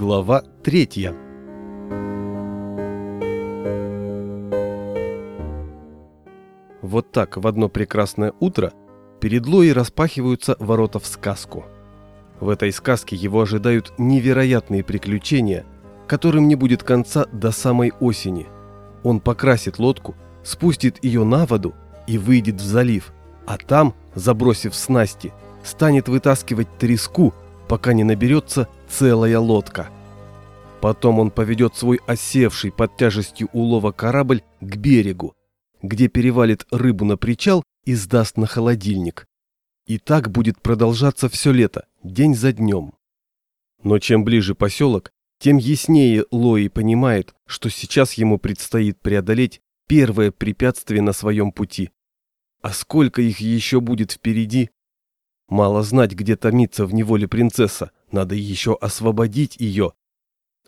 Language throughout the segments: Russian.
Глава третья. Вот так в одно прекрасное утро перед Лоей распахиваются ворота в сказку. В этой сказке его ожидают невероятные приключения, которым не будет конца до самой осени. Он покрасит лодку, спустит ее на воду и выйдет в залив, а там, забросив снасти, станет вытаскивать треску, пока не наберется целая лодка. Потом он поведет свой осевший под тяжестью улова корабль к берегу, где перевалит рыбу на причал и сдаст на холодильник. И так будет продолжаться все лето, день за днем. Но чем ближе поселок, тем яснее Лои понимает, что сейчас ему предстоит преодолеть первое препятствие на своем пути. А сколько их еще будет впереди? Мало знать, где томится в неволе принцесса, надо еще освободить ее.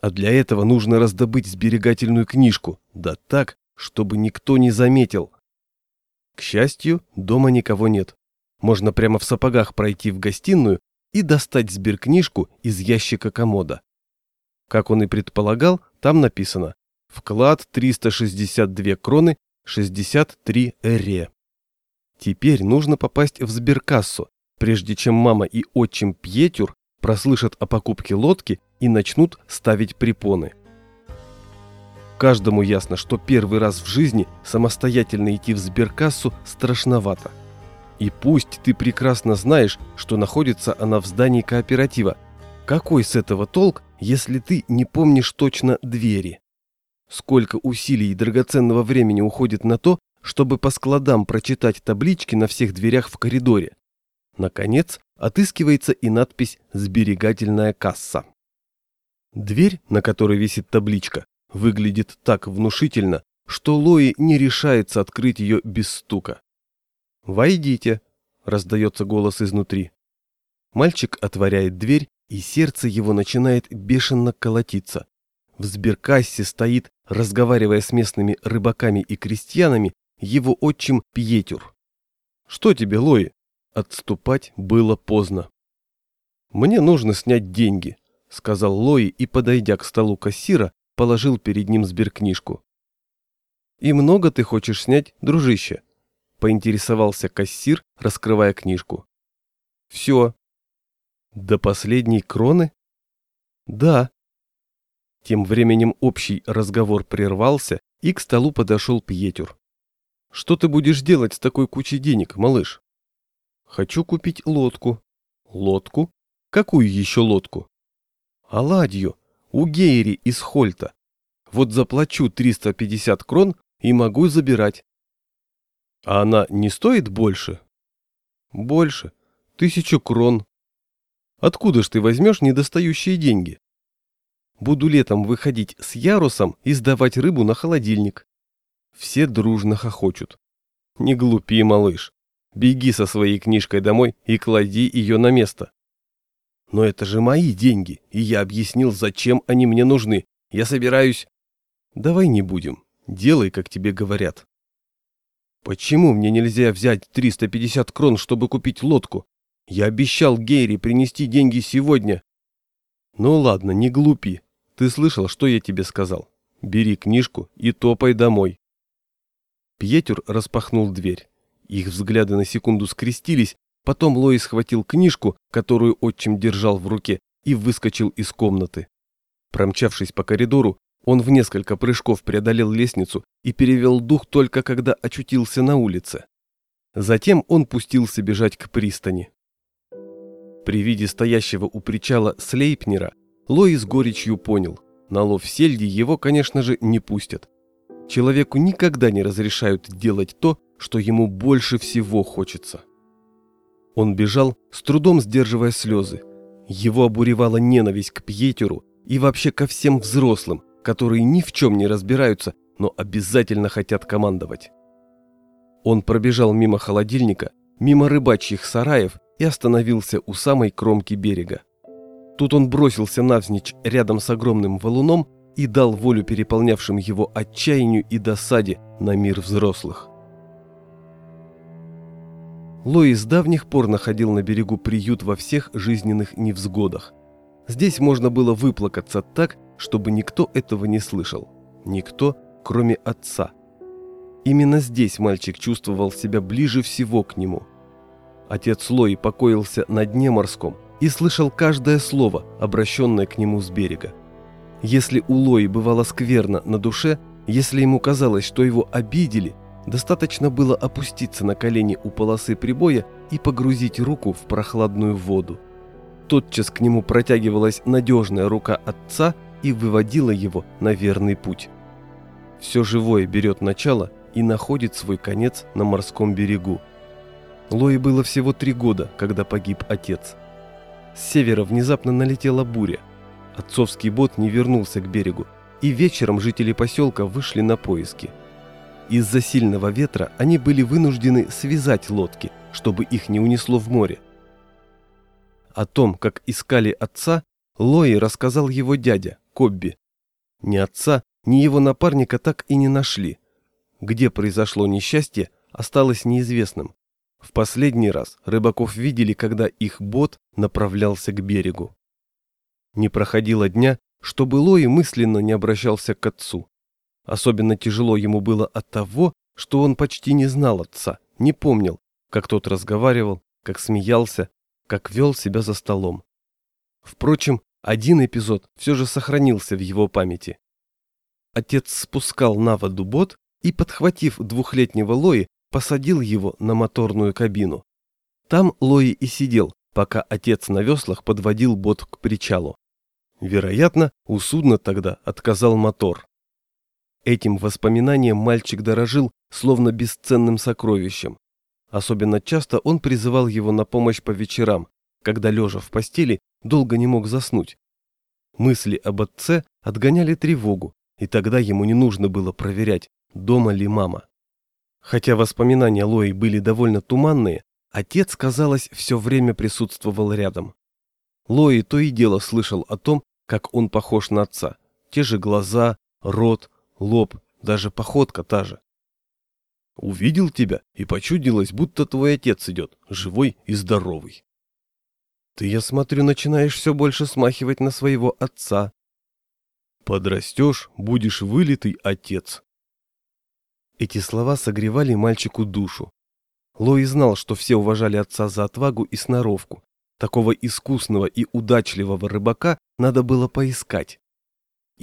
А для этого нужно раздобыть сберегательную книжку, да так, чтобы никто не заметил. К счастью, дома никого нет. Можно прямо в сапогах пройти в гостиную и достать сберкнижку из ящика комода. Как он и предполагал, там написано «Вклад 362 кроны 63 эре». Теперь нужно попасть в сберкассу, прежде чем мама и отчим Пьетюр прослышат о покупке лодки и начнут ставить препоны. Каждому ясно, что первый раз в жизни самостоятельно идти в сберкассу страшновато. И пусть ты прекрасно знаешь, что находится она в здании кооператива, какой с этого толк, если ты не помнишь точно двери? Сколько усилий и драгоценного времени уходит на то, чтобы по складам прочитать таблички на всех дверях в коридоре. Наконец, отыскивается и надпись «Сберегательная касса». Дверь, на которой висит табличка, выглядит так внушительно, что Лои не решается открыть ее без стука. «Войдите», – раздается голос изнутри. Мальчик отворяет дверь, и сердце его начинает бешено колотиться. В сберкассе стоит, разговаривая с местными рыбаками и крестьянами, его отчим Пьетюр. «Что тебе, Лои?» Отступать было поздно. «Мне нужно снять деньги», — сказал Лои и, подойдя к столу кассира, положил перед ним сберкнижку. «И много ты хочешь снять, дружище?» — поинтересовался кассир, раскрывая книжку. «Все». «До последней кроны?» «Да». Тем временем общий разговор прервался, и к столу подошел Пьетюр. «Что ты будешь делать с такой кучей денег, малыш?» Хочу купить лодку. Лодку? Какую еще лодку? Оладью. У Гейри из Хольта. Вот заплачу 350 крон и могу забирать. А она не стоит больше? Больше. Тысячу крон. Откуда ж ты возьмешь недостающие деньги? Буду летом выходить с ярусом и сдавать рыбу на холодильник. Все дружно хохочут. Не глупи, малыш. Беги со своей книжкой домой и клади ее на место. Но это же мои деньги, и я объяснил, зачем они мне нужны. Я собираюсь... Давай не будем. Делай, как тебе говорят. Почему мне нельзя взять 350 крон, чтобы купить лодку? Я обещал Гейри принести деньги сегодня. Ну ладно, не глупи. Ты слышал, что я тебе сказал? Бери книжку и топай домой. Пьетюр распахнул дверь. Их взгляды на секунду скрестились, потом Лои схватил книжку, которую отчим держал в руке, и выскочил из комнаты. Промчавшись по коридору, он в несколько прыжков преодолел лестницу и перевел дух только когда очутился на улице. Затем он пустился бежать к пристани. При виде стоящего у причала Слейпнера Лои с горечью понял, на лов сельди его, конечно же, не пустят. Человеку никогда не разрешают делать то, что ему больше всего хочется. Он бежал, с трудом сдерживая слезы. Его обуревала ненависть к Пьетеру и вообще ко всем взрослым, которые ни в чем не разбираются, но обязательно хотят командовать. Он пробежал мимо холодильника, мимо рыбачьих сараев и остановился у самой кромки берега. Тут он бросился навзничь рядом с огромным валуном и дал волю переполнявшим его отчаянию и досаде на мир взрослых. Лои с давних пор находил на берегу приют во всех жизненных невзгодах. Здесь можно было выплакаться так, чтобы никто этого не слышал. Никто, кроме отца. Именно здесь мальчик чувствовал себя ближе всего к нему. Отец Лои покоился на дне морском и слышал каждое слово, обращенное к нему с берега. Если у Лои бывало скверно на душе, если ему казалось, что его обидели, достаточно было опуститься на колени у полосы прибоя и погрузить руку в прохладную воду. Тотчас к нему протягивалась надежная рука отца и выводила его на верный путь. Все живое берет начало и находит свой конец на морском берегу. Лои было всего три года, когда погиб отец. С севера внезапно налетела буря – Отцовский бот не вернулся к берегу, и вечером жители поселка вышли на поиски. Из-за сильного ветра они были вынуждены связать лодки, чтобы их не унесло в море. О том, как искали отца, Лои рассказал его дядя, Кобби. Ни отца, ни его напарника так и не нашли. Где произошло несчастье, осталось неизвестным. В последний раз рыбаков видели, когда их бот направлялся к берегу. Не проходило дня, чтобы Лои мысленно не обращался к отцу. Особенно тяжело ему было от того, что он почти не знал отца, не помнил, как тот разговаривал, как смеялся, как вел себя за столом. Впрочем, один эпизод все же сохранился в его памяти. Отец спускал на воду бот и, подхватив двухлетнего Лои, посадил его на моторную кабину. Там Лои и сидел, пока отец на веслах подводил бот к причалу. Вероятно, у судна тогда отказал мотор. Этим воспоминанием мальчик дорожил, словно бесценным сокровищем. Особенно часто он призывал его на помощь по вечерам, когда, лежа в постели, долго не мог заснуть. Мысли об отце отгоняли тревогу, и тогда ему не нужно было проверять, дома ли мама. Хотя воспоминания Лои были довольно туманные, отец, казалось, все время присутствовал рядом. Лои то и дело слышал о том, как он похож на отца. Те же глаза, рот, лоб, даже походка та же. Увидел тебя и почудилось, будто твой отец идет, живой и здоровый. Ты, я смотрю, начинаешь все больше смахивать на своего отца. Подрастешь, будешь вылитый отец. Эти слова согревали мальчику душу. Лои знал, что все уважали отца за отвагу и сноровку, Такого искусного и удачливого рыбака надо было поискать.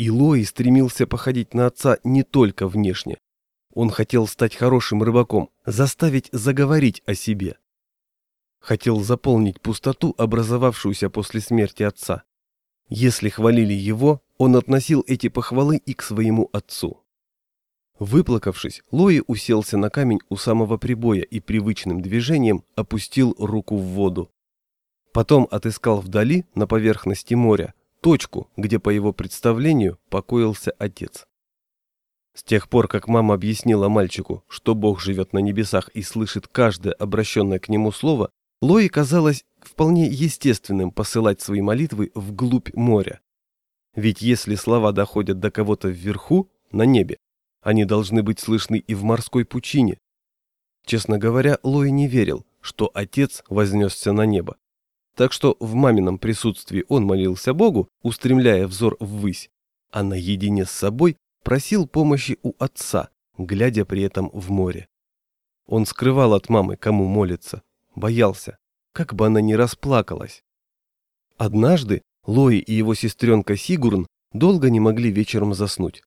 И Лои стремился походить на отца не только внешне. Он хотел стать хорошим рыбаком, заставить заговорить о себе. Хотел заполнить пустоту, образовавшуюся после смерти отца. Если хвалили его, он относил эти похвалы и к своему отцу. Выплакавшись, Лои уселся на камень у самого прибоя и привычным движением опустил руку в воду. Потом отыскал вдали, на поверхности моря, точку, где, по его представлению, покоился отец. С тех пор, как мама объяснила мальчику, что Бог живет на небесах и слышит каждое обращенное к нему слово, Лои казалось вполне естественным посылать свои молитвы вглубь моря. Ведь если слова доходят до кого-то вверху, на небе, они должны быть слышны и в морской пучине. Честно говоря, Лои не верил, что отец вознесся на небо. Так что в мамином присутствии он молился Богу, устремляя взор ввысь, а наедине с собой просил помощи у отца, глядя при этом в море. Он скрывал от мамы, кому молится, боялся, как бы она ни расплакалась. Однажды Лои и его сестренка Сигурн долго не могли вечером заснуть.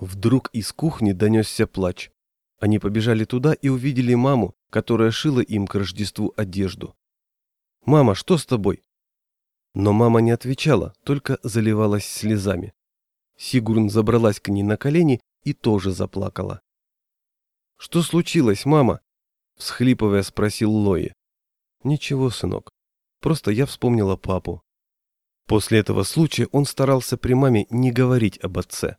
Вдруг из кухни донесся плач. Они побежали туда и увидели маму, которая шила им к Рождеству одежду. «Мама, что с тобой?» Но мама не отвечала, только заливалась слезами. Сигурн забралась к ней на колени и тоже заплакала. «Что случилось, мама?» – всхлипывая спросил Лои. «Ничего, сынок. Просто я вспомнила папу». После этого случая он старался при маме не говорить об отце.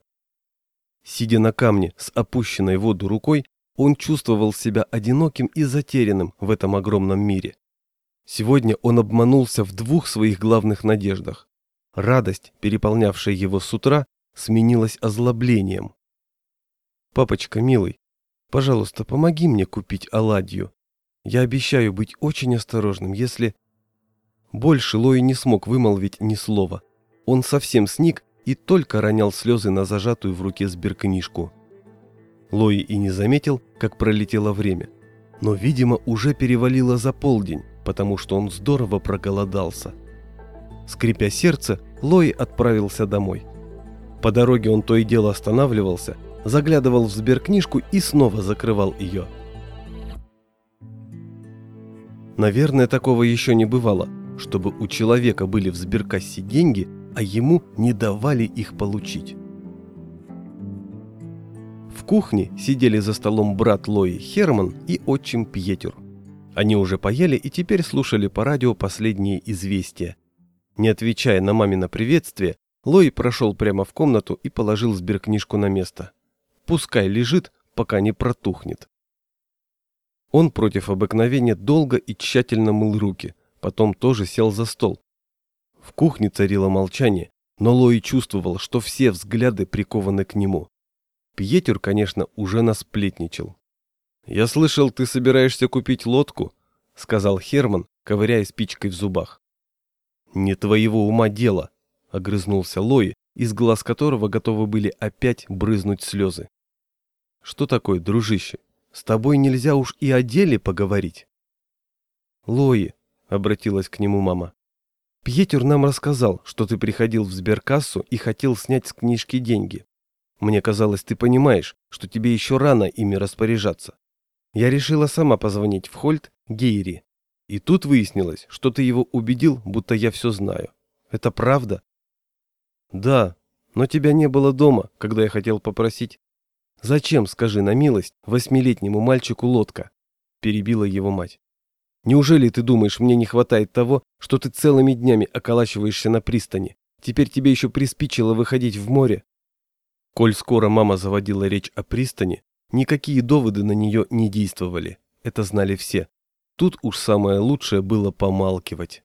Сидя на камне с опущенной в воду рукой, он чувствовал себя одиноким и затерянным в этом огромном мире. Сегодня он обманулся в двух своих главных надеждах. Радость, переполнявшая его с утра, сменилась озлоблением. «Папочка, милый, пожалуйста, помоги мне купить оладью. Я обещаю быть очень осторожным, если...» Больше Лои не смог вымолвить ни слова, Он совсем сник и только ронял слезы на зажатую в руке сберкнижку. Лои и не заметил, как пролетело время. Но, видимо, уже перевалило за полдень, потому что он здорово проголодался. Скрипя сердце, Лои отправился домой. По дороге он то и дело останавливался, заглядывал в сберкнижку и снова закрывал ее. Наверное, такого еще не бывало, чтобы у человека были в сберкассе деньги, а ему не давали их получить. В кухне сидели за столом брат Лои Херман и отчим Пьетер. Они уже поели и теперь слушали по радио последние известия. Не отвечая на мамино приветствие, Лои прошел прямо в комнату и положил сберкнижку на место. Пускай лежит, пока не протухнет. Он против обыкновения долго и тщательно мыл руки, потом тоже сел за стол. В кухне царило молчание, но Лои чувствовал, что все взгляды прикованы к нему. Пьетер, конечно, уже насплетничал. «Я слышал, ты собираешься купить лодку?» — сказал Херман, ковыряя спичкой в зубах. «Не твоего ума дело», — огрызнулся Лои, из глаз которого готовы были опять брызнуть слезы. «Что такое, дружище? С тобой нельзя уж и о деле поговорить». «Лои», — обратилась к нему мама, — «Пьетер нам рассказал, что ты приходил в сберкассу и хотел снять с книжки деньги. Мне казалось, ты понимаешь, что тебе еще рано ими распоряжаться. Я решила сама позвонить в Хольт Гейри. И тут выяснилось, что ты его убедил, будто я все знаю. Это правда? Да, но тебя не было дома, когда я хотел попросить. Зачем, скажи на милость, восьмилетнему мальчику лодка? Перебила его мать. Неужели ты думаешь, мне не хватает того, что ты целыми днями околачиваешься на пристани? Теперь тебе еще приспичило выходить в море? Коль скоро мама заводила речь о пристани, никакие доводы на нее не действовали. Это знали все. Тут уж самое лучшее было помалкивать.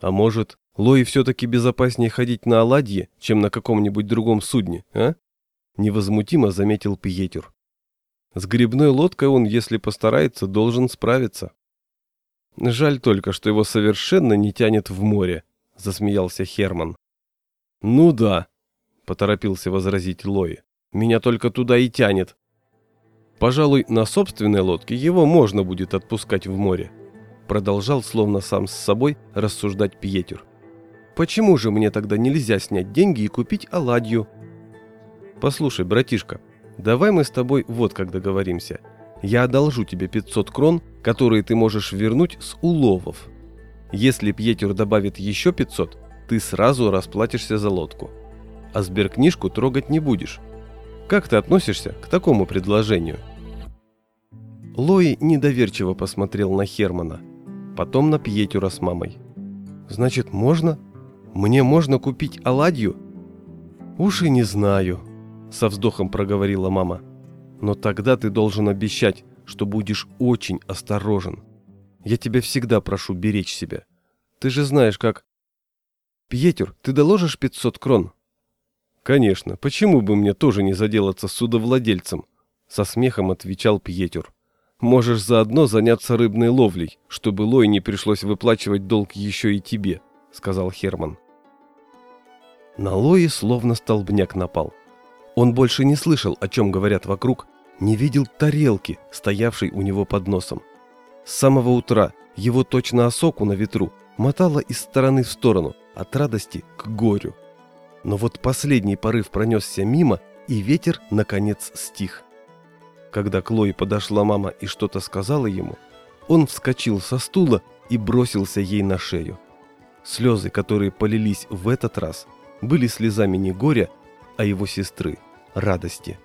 А может, Лои все-таки безопаснее ходить на оладье, чем на каком-нибудь другом судне, а? Невозмутимо заметил Пьетер. С грибной лодкой он, если постарается, должен справиться. Жаль только, что его совершенно не тянет в море, засмеялся Херман. Ну да, поторопился возразить Лои. Меня только туда и тянет. Пожалуй, на собственной лодке его можно будет отпускать в море. Продолжал, словно сам с собой, рассуждать Пьетер. Почему же мне тогда нельзя снять деньги и купить оладью? Послушай, братишка, давай мы с тобой вот как договоримся. Я одолжу тебе 500 крон, которые ты можешь вернуть с уловов. Если Пьетер добавит еще 500, ты сразу расплатишься за лодку. А сберкнижку трогать не будешь. Как ты относишься к такому предложению? Лои недоверчиво посмотрел на Хермана, потом на Пьетюра с мамой. Значит, можно? Мне можно купить оладью? Уж и не знаю, со вздохом проговорила мама. Но тогда ты должен обещать, что будешь очень осторожен. Я тебя всегда прошу беречь себя. Ты же знаешь, как... Пьетер, ты доложишь 500 крон? «Конечно, почему бы мне тоже не заделаться судовладельцем?» Со смехом отвечал Пьетер. «Можешь заодно заняться рыбной ловлей, чтобы Лой не пришлось выплачивать долг еще и тебе», сказал Херман. На Лои словно столбняк напал. Он больше не слышал, о чем говорят вокруг, не видел тарелки, стоявшей у него под носом. С самого утра его точно осоку на ветру мотало из стороны в сторону, от радости к горю. Но вот последний порыв пронесся мимо, и ветер, наконец, стих. Когда к Лои подошла мама и что-то сказала ему, он вскочил со стула и бросился ей на шею. Слезы, которые полились в этот раз, были слезами не горя, а его сестры – радости.